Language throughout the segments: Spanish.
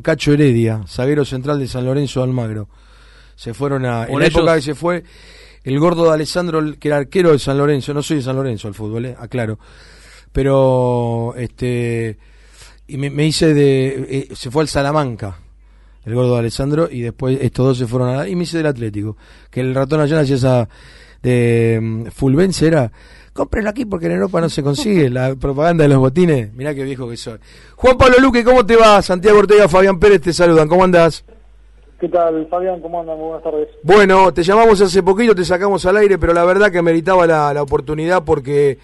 Cacho Heredia, zaguero central de San Lorenzo de Almagro. Se fueron a. En la época que se fue, el gordo de Alessandro, que era arquero de San Lorenzo, no soy de San Lorenzo al fútbol, eh, aclaro. Pero, este. Y me, me hice de. eh, se fue al Salamanca, el gordo de Alessandro, y después estos dos se fueron a. Y me hice del Atlético. Que el ratón allá hacía esa. de. Fulvense era. Cómprenlo aquí porque en Europa no se consigue la propaganda de los botines. Mirá qué viejo que soy. Juan Pablo Luque, ¿cómo te va? Santiago Ortega, Fabián Pérez te saludan. ¿Cómo andás? ¿Qué tal, Fabián? ¿Cómo andan? Muy buenas tardes. Bueno, te llamamos hace poquito, te sacamos al aire, pero la verdad que meritaba la, la oportunidad porque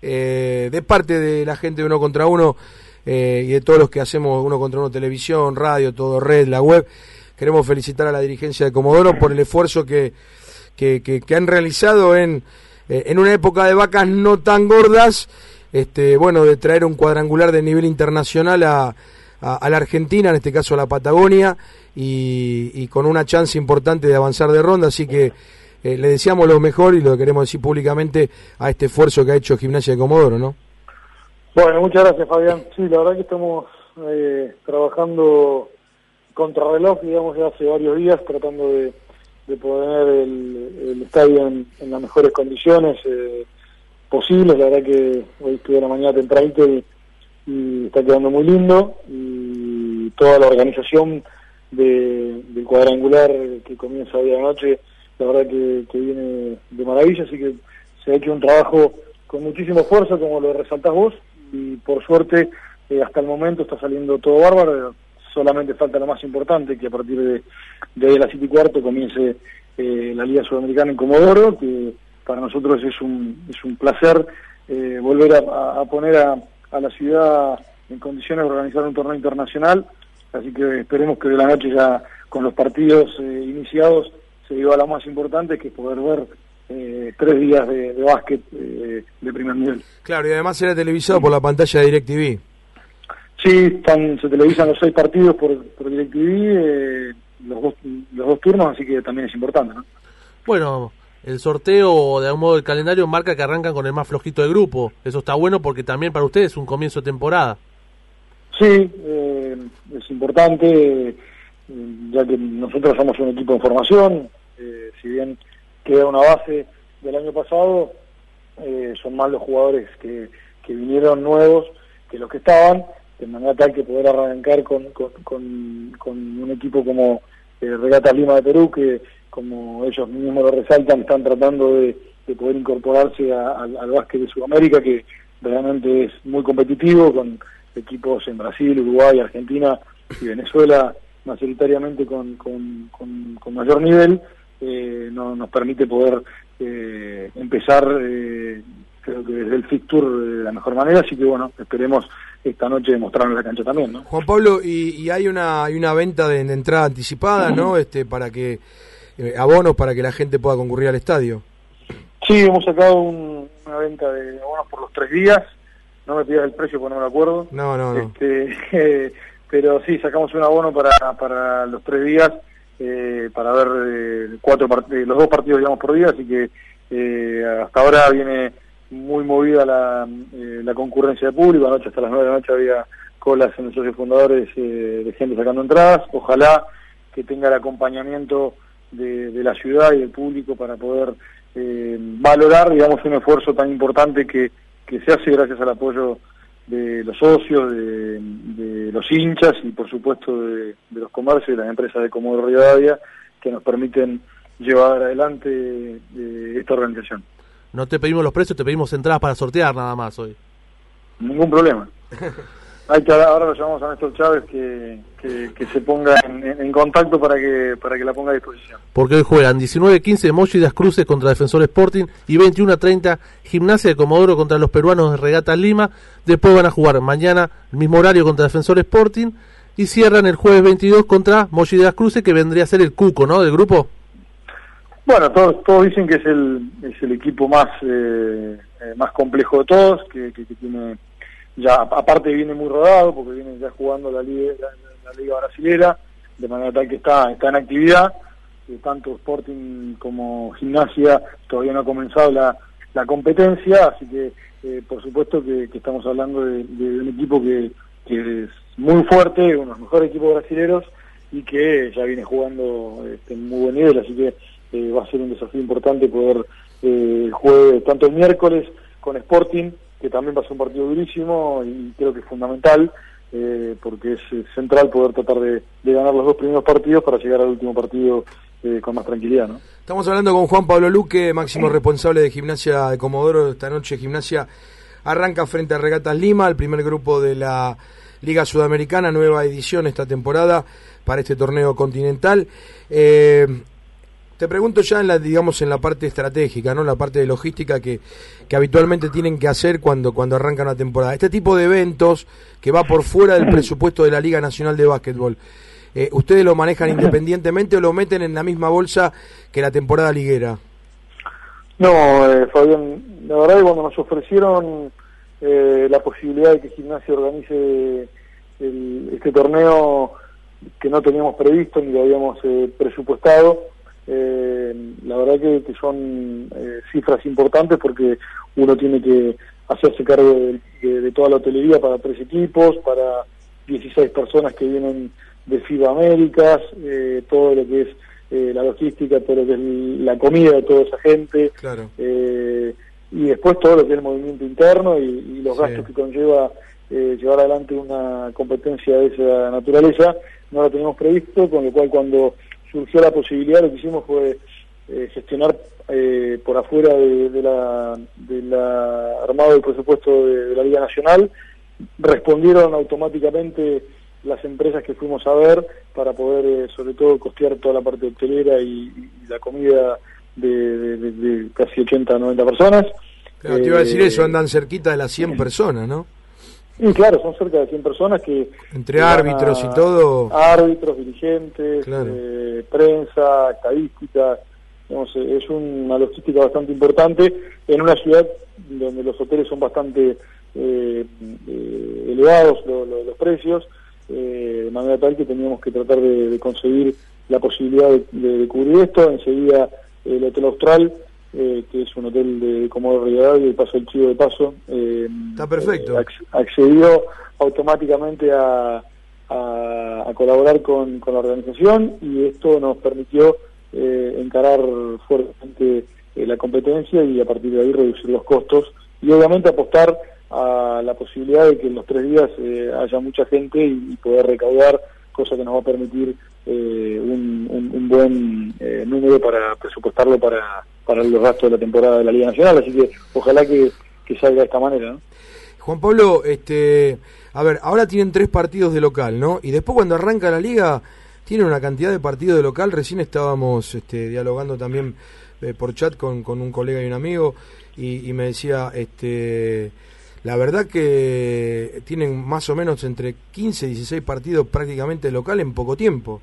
eh, de parte de la gente de Uno contra Uno eh, y de todos los que hacemos Uno contra Uno televisión, radio, todo red, la web, queremos felicitar a la dirigencia de Comodoro por el esfuerzo que, que, que- que han realizado en, eh, en una época de vacas no tan gordas, este, bueno, de traer un cuadrangular de nivel internacional a, la Argentina, en este caso a la Patagonia, y, y con una chance importante de avanzar de ronda, así que eh, le deseamos lo mejor y lo queremos decir públicamente a este esfuerzo que ha hecho Gimnasia de Comodoro, ¿no? Bueno, muchas gracias, Fabián. Sí, la verdad que estamos eh, trabajando contrarreloj, digamos, ya hace varios días, tratando de, de poner el, estadio en, las mejores condiciones eh, posibles. La verdad que hoy estuve la mañana tempranito y, está quedando muy lindo. Y toda la organización de- del cuadrangular que comienza hoy a la noche, la verdad que, que viene de maravilla, así que se ha hecho un trabajo con muchísimo esfuerzo, como lo resaltás vos, y por suerte eh, hasta el momento está saliendo todo bárbaro, solamente falta lo más importante, que a partir de, de las siete y cuarto comience eh, la Liga Sudamericana en Comodoro, que para nosotros es un, es un placer eh, volver a, poner a, a la ciudad en condiciones de organizar un torneo internacional, así que esperemos que de la noche ya con los partidos eh, iniciados se lleva lo más importante, que es poder ver eh, tres días de, básquet eh, de primer nivel. Claro, y además era televisado por la pantalla de DirecTV. Sí, están, se televisan los seis partidos por, por DirecTV, eh, los, dos, los dos turnos, así que también es importante, ¿no? Bueno, el sorteo, de algún modo, el calendario marca que arrancan con el más flojito del grupo. Eso está bueno porque también para ustedes es un comienzo de temporada. Sí, eh, es importante, eh, ya que nosotros somos un equipo en formación, eh, si bien queda una base del año pasado, eh, son más los jugadores que, que vinieron nuevos que los que estaban, de manera tal que poder arrancar con, con, con- un equipo como eh, Regata Lima de Perú, que como ellos mismos lo resaltan, están tratando de, de poder incorporarse a- al básquet de Sudamérica, que realmente es muy competitivo, con equipos en Brasil, Uruguay, Argentina y Venezuela, mayoritariamente con, con, con- con mayor nivel, eh, no, nos permite poder eh, empezar, eh, creo que desde el fixture de la mejor manera, así que bueno, esperemos esta noche demostrarlo en la cancha también, ¿no? Juan Pablo, y, y hay una hay una venta de, de entrada anticipada, ¿no? Este para que eh, abonos para que la gente pueda concurrir al estadio. Sí, hemos sacado un- una venta de abonos por los tres días, no me pidas el precio porque no me lo acuerdo, No, no, no. Este, eh, pero sí, sacamos un abono para, para los tres días, eh, para ver eh, cuatro eh, los dos partidos, digamos, por día, así que eh, hasta ahora viene muy movida la, eh, la concurrencia de público, anoche hasta las nueve de la noche había colas en los socios fundadores eh, de gente sacando entradas, ojalá que tenga el acompañamiento de, la ciudad y del público para poder eh, valorar, digamos, un esfuerzo tan importante que, que se hace gracias al apoyo de los socios, de, de los hinchas y por supuesto de, de los comercios y las empresas de Comodoro Rivadavia que nos permiten llevar adelante eh, esta organización. No te pedimos los precios, te pedimos entradas para sortear nada más hoy. Ningún problema. Hay que, ahora lo llamamos a Néstor Chávez que, que, que se ponga en, en- en contacto para que, para que la ponga a disposición. Porque hoy juegan 19-15 Mochi das Cruces contra Defensor Sporting y 21-30 Gimnasia de Comodoro contra los peruanos de Regata Lima. Después van a jugar mañana el mismo horario contra Defensor Sporting y cierran el jueves 22 contra Mochi das Cruces que vendría a ser el cuco, ¿no? Del grupo. Bueno, todos, todos dicen que es el, es el equipo más, eh, eh, más complejo de todos, que, que- tiene ya, aparte viene muy rodado, porque viene ya jugando la liga, la, liga brasilera, de manera tal que está, está en actividad, eh, tanto Sporting como Gimnasia todavía no ha comenzado la, la competencia, así que eh, por supuesto que, estamos hablando de, de un equipo que, que es muy fuerte, uno de los mejores equipos brasileños y que ya viene jugando este, muy buen nivel, así que eh, va a ser un desafío importante poder eh, tanto el miércoles con Sporting, que también va a ser un partido durísimo y creo que es fundamental, eh, porque es central poder tratar de, ganar los dos primeros partidos para llegar al último partido eh, con más tranquilidad. ¿no? Estamos hablando con Juan Pablo Luque, máximo responsable de Gimnasia de Comodoro. Esta noche Gimnasia arranca frente a Regatas Lima, el primer grupo de la Liga Sudamericana, nueva edición esta temporada para este torneo continental. Eh, te pregunto ya en la, digamos, en la parte estratégica, ¿no? La parte de logística que, que habitualmente tienen que hacer cuando, cuando arranca una temporada. Este tipo de eventos que va por fuera del presupuesto de la Liga Nacional de Básquetbol, eh, ¿ustedes lo manejan independientemente o lo meten en la misma bolsa que la temporada liguera? No, eh, Fabián, la verdad es cuando nos ofrecieron eh, la posibilidad de que Gimnasia organice este torneo que no teníamos previsto ni lo habíamos eh, presupuestado, eh, la verdad que, son eh, cifras importantes porque uno tiene que hacerse cargo de, toda la hotelería para tres equipos, para 16 personas que vienen de FIBA Américas, eh, todo lo que es la logística, todo lo que es la comida de toda esa gente, y después todo lo que es el movimiento interno y, los gastos que conlleva llevar adelante una competencia de esa naturaleza, no lo teníamos previsto, con lo cual cuando surgió la posibilidad, lo que hicimos fue eh, gestionar eh, por afuera de, la, de armado del presupuesto de, la Liga Nacional, respondieron automáticamente las empresas que fuimos a ver para poder eh, sobre todo costear toda la parte hotelera y, la comida de, casi 80 90 personas. te iba a decir eso, andan cerquita de las 100 personas, ¿no? Y claro, son cerca de 100 personas que... Entre árbitros y todo... Árbitros, dirigentes, eh, prensa, estadística, eh, es una logística bastante importante en una ciudad donde los hoteles son bastante eh, elevados los precios, de manera tal que teníamos que tratar de, conseguir la posibilidad de, de, cubrir esto. Enseguida el Hotel Austral eh, que es un hotel de Comodoro Rivadavia y Paso el Chivo de Paso. Eh, Está perfecto. accedió automáticamente a, a, colaborar con, con, la organización y esto nos permitió eh, encarar fuertemente la competencia y a partir de ahí reducir los costos y obviamente apostar a la posibilidad de que en los tres días haya mucha gente y, poder recaudar, cosa que nos va a permitir un, un, buen número para presupuestarlo para para el resto de la temporada de la Liga Nacional, así que ojalá que, salga de esta manera. ¿no? Juan Pablo, este, a ver, ahora tienen tres partidos de local, ¿no? Y después cuando arranca la liga, tienen una cantidad de partidos de local. Recién estábamos este, dialogando también eh, por chat con, con, un colega y un amigo y, me decía, este, la verdad que tienen más o menos entre 15 y 16 partidos prácticamente local en poco tiempo.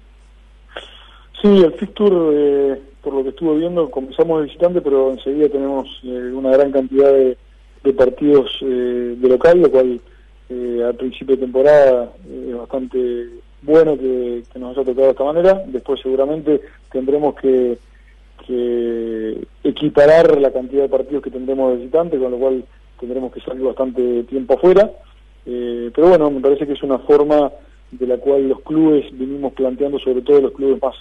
Sí, el fixture eh, por lo que estuve viendo, comenzamos de visitante, pero enseguida tenemos eh, una gran cantidad de, partidos eh, de local, lo cual eh, al principio de temporada es bastante bueno que, nos haya tocado de esta manera. Después seguramente tendremos que, equiparar la cantidad de partidos que tendremos de visitante, con lo cual tendremos que salir bastante tiempo afuera. pero bueno, me parece que es una forma de la cual los clubes venimos planteando, sobre todo los clubes más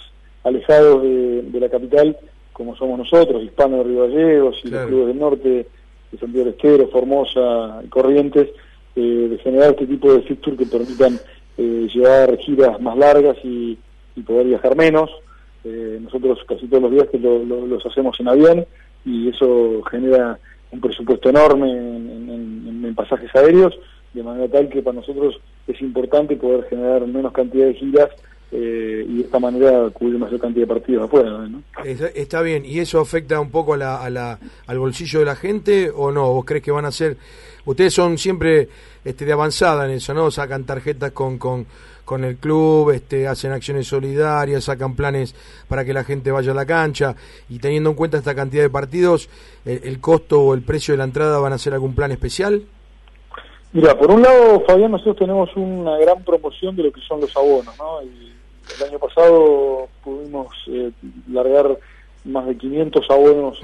alejados de, la capital, como somos nosotros, hispanos de Río Gallegos y los clubes del norte, de Santiago del Estero, Formosa y Corrientes, eh, de generar este tipo de fixture que permitan eh, llevar giras más largas y, poder viajar menos. Eh, nosotros casi todos los días que los hacemos en avión y eso genera un presupuesto enorme en, pasajes aéreos, de manera tal que para nosotros es importante poder generar menos cantidad de giras eh, y de esta manera cubrir mayor cantidad de partidos afuera. Está, bien, ¿y eso afecta un poco a la, al bolsillo de la gente o no? ¿Vos crees que van a ser, ustedes son siempre este, de avanzada en eso, ¿no? Sacan tarjetas con, con, con el club, este, hacen acciones solidarias, sacan planes para que la gente vaya a la cancha y teniendo en cuenta esta cantidad de partidos, ¿el, costo o el precio de la entrada van a hacer algún plan especial? Mira, por un lado, Fabián, nosotros tenemos una gran promoción de lo que son los abonos, ¿no? Y el año pasado pudimos eh, largar más de 500 abonos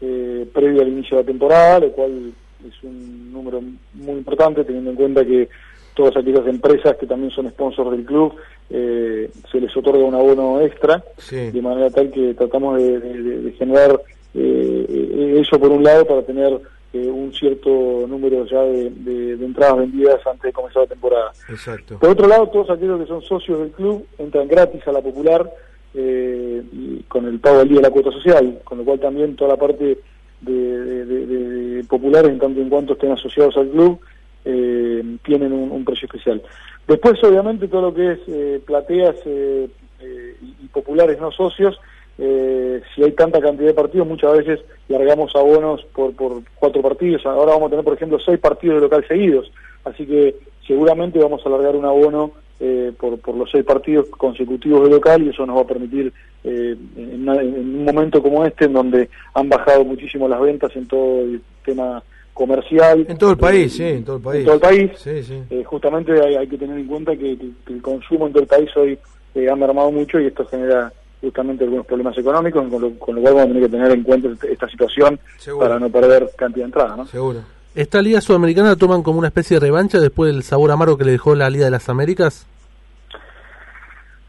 eh, previo al inicio de la temporada, lo cual es un número muy importante teniendo en cuenta que todas aquellas empresas que también son sponsors del club, eh, se les otorga un abono extra, de manera tal que tratamos de, generar eh, eso por un lado para tener un cierto número ya de, entradas vendidas antes de comenzar la temporada. Exacto. Por otro lado, todos aquellos que son socios del club entran gratis a la popular y con el pago del día de la cuota social, con lo cual también toda la parte de, populares en tanto en cuanto estén asociados al club eh, tienen un, precio especial. Después, obviamente, todo lo que es eh, plateas eh, y populares no socios, si hay tanta cantidad de partidos, muchas veces largamos abonos por, por cuatro partidos. Ahora vamos a tener, por ejemplo, seis partidos de local seguidos, así que seguramente vamos a largar un abono por, por los seis partidos consecutivos de local y eso nos va a permitir en, en, un momento como este en donde han bajado muchísimo las ventas en todo el tema comercial. En todo el país, sí, en todo el país. En todo el país. Eh, justamente hay, que tener en cuenta que, el consumo en todo el país hoy eh, ha mermado mucho y esto genera justamente algunos problemas económicos, con lo, cual vamos a tener que tener en cuenta esta situación para no perder cantidad de entrada, ¿no? Seguro. ¿Esta Liga Sudamericana la toman como una especie de revancha después del sabor amargo que le dejó la Liga de las Américas?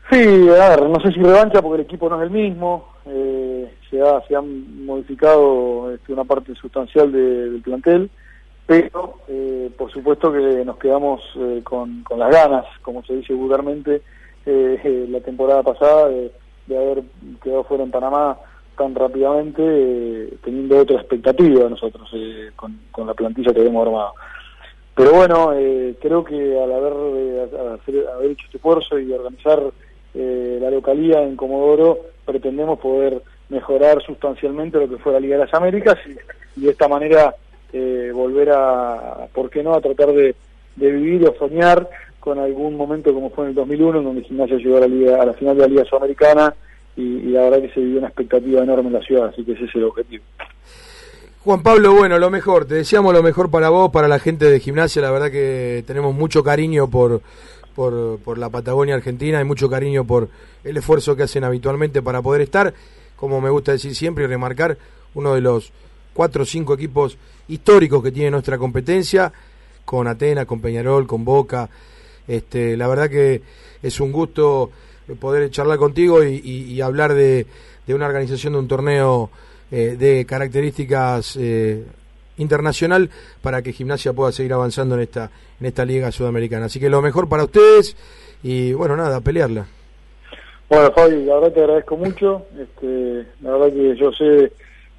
Sí, a ver, no sé si revancha porque el equipo no es el mismo, eh, se, ha, se han modificado este, una parte sustancial del plantel, pero eh, por supuesto que nos quedamos eh, con, con, las ganas, como se dice vulgarmente, la temporada pasada de, haber quedado fuera en Panamá tan rápidamente, teniendo otra expectativa de nosotros con, con la plantilla que habíamos armado. Pero bueno, creo que al haber, haber hecho este esfuerzo y organizar eh, la localía en Comodoro pretendemos poder mejorar sustancialmente lo que fue la Liga de las Américas y, de esta manera eh, volver a, ¿por qué no?, a tratar de, vivir o soñar con algún momento como fue en el 2001, en donde Gimnasia llegó a la, Liga, a la final de la Liga Sudamericana y, y la verdad que se vivió una expectativa enorme en la ciudad, así que ese es el objetivo. Juan Pablo, bueno, lo mejor, te deseamos lo mejor para vos, para la gente de gimnasia, la verdad que tenemos mucho cariño por, por, por la Patagonia Argentina y mucho cariño por el esfuerzo que hacen habitualmente para poder estar, como me gusta decir siempre y remarcar, uno de los cuatro o cinco equipos históricos que tiene nuestra competencia, con Atenas, con Peñarol, con Boca. Este, la verdad que es un gusto poder charlar contigo y, hablar de, de, una organización de un torneo eh, de características eh, internacional para que Gimnasia pueda seguir avanzando en esta en esta liga sudamericana. Así que lo mejor para ustedes y bueno, nada, pelearla. Bueno, Fabi, la verdad te agradezco mucho. Este, la verdad que yo sé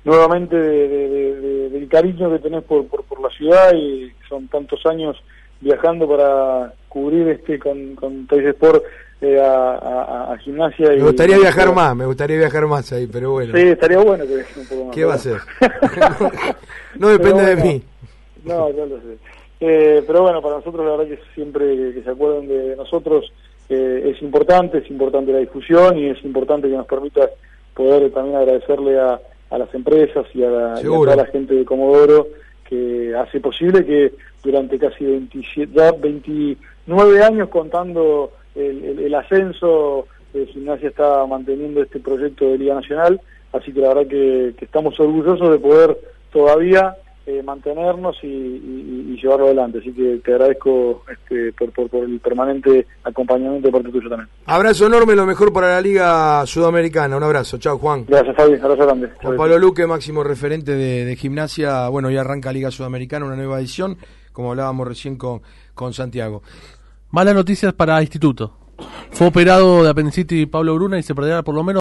nuevamente del cariño que tenés por, por, la ciudad y son tantos años viajando para cubrir este con, con Sport eh, a, gimnasia. Me gustaría viajar más, me gustaría viajar más ahí, pero bueno. Sí, estaría bueno que un poco más. ¿Qué va a ser? no depende de mí. No, yo lo sé. Eh, pero bueno, para nosotros la verdad que siempre que se acuerden de nosotros eh, es importante, es importante la difusión y es importante que nos permita poder también agradecerle a, a las empresas y a, la, toda la gente de Comodoro que hace posible que durante casi 27, ya 29 años contando el, ascenso de Gimnasia está manteniendo este proyecto de Liga Nacional, así que la verdad que, estamos orgullosos de poder todavía eh, mantenernos y, llevarlo adelante. Así que te agradezco este, por, por, el permanente acompañamiento de parte tuyo también. Abrazo enorme, lo mejor para la Liga Sudamericana. Un abrazo. Chao, Juan. Gracias, Fabi. Abrazo grande. Juan Pablo Luque, máximo referente de, de gimnasia. Bueno, ya arranca Liga Sudamericana, una nueva edición, como hablábamos recién con, con Santiago. Malas noticias para Instituto. Fue operado de apendicitis Pablo Bruna y se perderá por lo menos